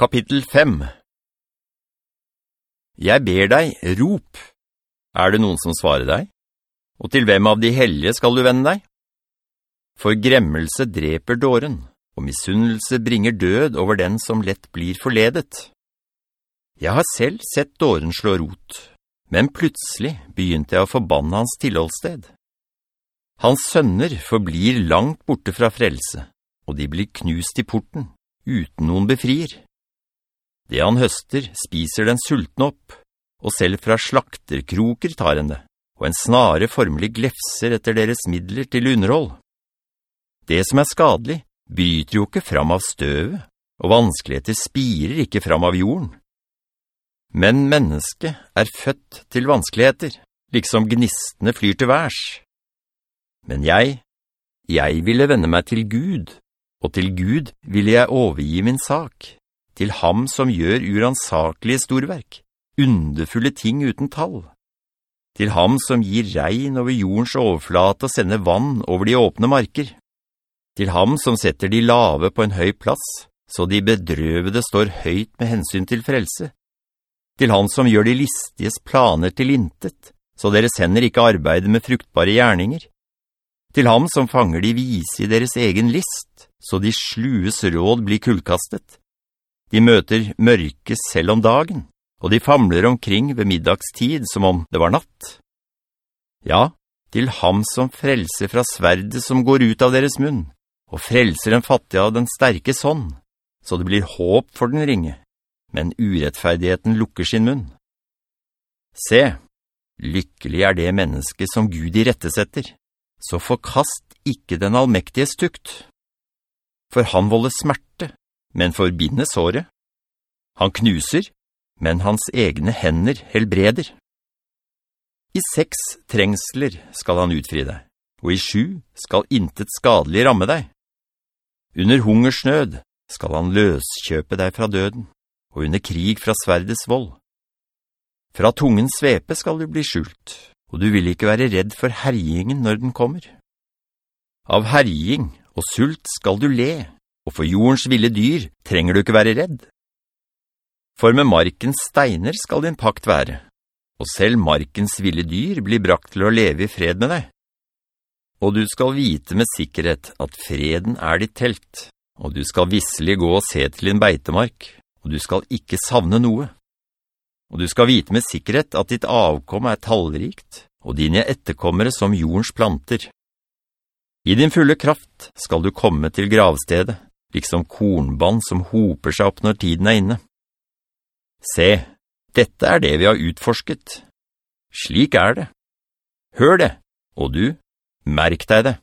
Kapittel 5 Jeg ber deg, rop. Er det noen som svarer deg? Og til hvem av de hellige skal du vende deg? For gremmelse dreper dåren, og misunnelse bringer død over den som lett blir forledet. Jeg har selv sett dåren slå rot, men plutselig begynte jeg å forbanne hans tilholdssted. Hans sønner forblir langt borte fra frelse, og de blir knust i porten, uten noen befrier. Det han høster spiser den sulten opp, og selv fra slakterkroker tar han det, og en snare formelig glefser etter deres midler til underhold. Det som er skadelig, bryter jo ikke fram av støvet, og vanskeligheter spirer ikke fram av jorden. Men mennesket er født til vanskeligheter, liksom gnistene flyr til værs. Men jeg, jeg ville vende meg til Gud, og til Gud ville jeg overgi min sak, til ham som gjør uransakelige storverk, underfulle ting uten tall. Til ham som gir regn over jordens overflate og sender vann over de åpne marker. Til ham som setter de lave på en høy plass, så de bedrøvede står høyt med hensyn til frelse. Til han som gjør de listiges planer til intet, så deres hender ikke arbeider med fruktbare gjerninger. Til ham som fanger de vise i deres egen list, så de slues råd blir kullkastet. De møter mørke selv om dagen, og de famler omkring ved middagstid som om det var natt. Ja, til ham som frelser fra sverdet som går ut av deres munn, og frelser den fattige av den sterke sånn, så det blir håp for den ringe, men urettferdigheten lukker sin munn. Se, lykkelig er det menneske som Gud i rettesetter, så forkast ikke den allmektige stukt. For han volder smerte, men forbinde såret. Han knuser, men hans egne hender helbreder. I seks trengsler skal han utfri deg, og i sju skal intet skadelig ramme deg. Under hungersnød skal han løskjøpe deg fra døden, og under krig fra sverdets vold. Fra tungen svepe skal du bli skjult, og du vil ikke være redd for herjingen når den kommer. Av herjing og sult skal du le, og for jordens ville dyr trenger du ikke være redd. For med markens steiner skal din pakt være, og selv markens ville dyr blir brakt til å leve i fred med deg. Og du skal vite med sikkerhet at freden er ditt telt, og du skal visselig gå og se til din beitemark, og du skal ikke savne noe. Og du skal vite med sikkerhet at ditt avkom er tallrikt, og dine etterkommere som jordens planter. I din fulle kraft skal du komme til gravstedet, liksom kornband som hoper seg opp når tiden er inne. Se, dette er det vi har utforsket. Slik er det. Hør det, og du, merk deg det.